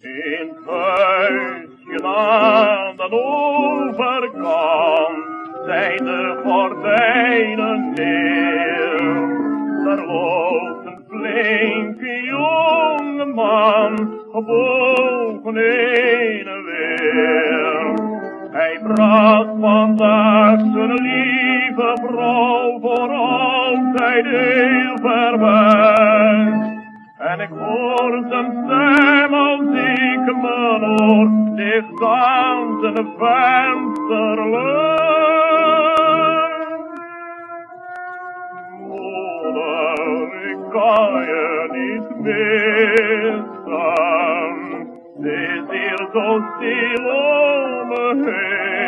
In huisje aan de overkant zijn de gordijnen neer. Daar loopt een flinke jongeman gebogen heen en weer. Hij bracht altijd heel ver weg. En ik hoor zijn stem als ik mijn oor dicht aan zijn venster leg. Moeder, ik kan je niet missen. Is hier zo stil om me heen.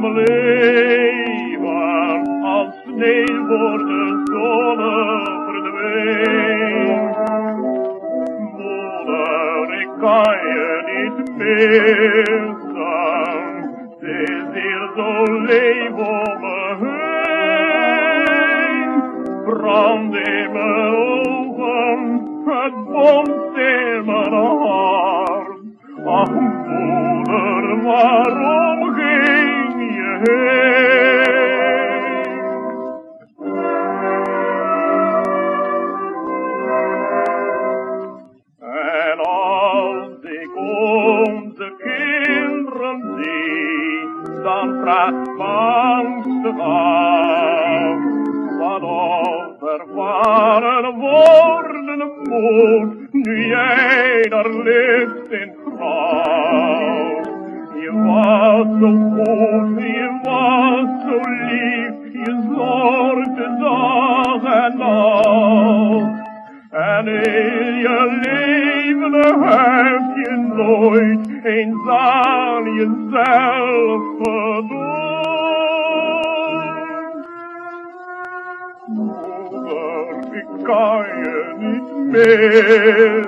Mijn leven, als sneeuw voor de zonne verdween. Moeder, ik kan je niet missen, het is hier zo leeg om me heen. Brand in mijn ogen, het bonst in mijn hart. Ach, moeder, waarom vraagt angstig af. Wat of er varen worden moet, nu jij daar ligt in grauw. Je was zo goed, je was zo lief, je zorgde dag en nacht. En in je leven eens aan jezelf gedacht. Moeder, ik kan je niet missen.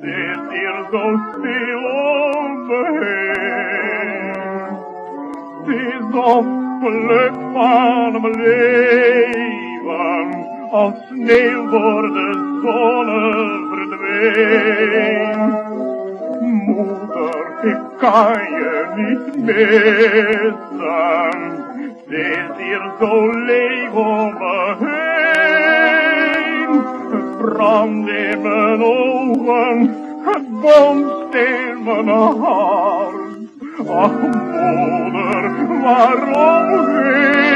Is hier zo stil om me heen. Het is opgeluk van mijn leven, als sneeuw voor de zonne verdween. Moeder, ik kan je niet missen, het is hier zo leeg om me heen. Het brandt in mijn ogen, het bonst in mijn hart. Ach, moeder, waarom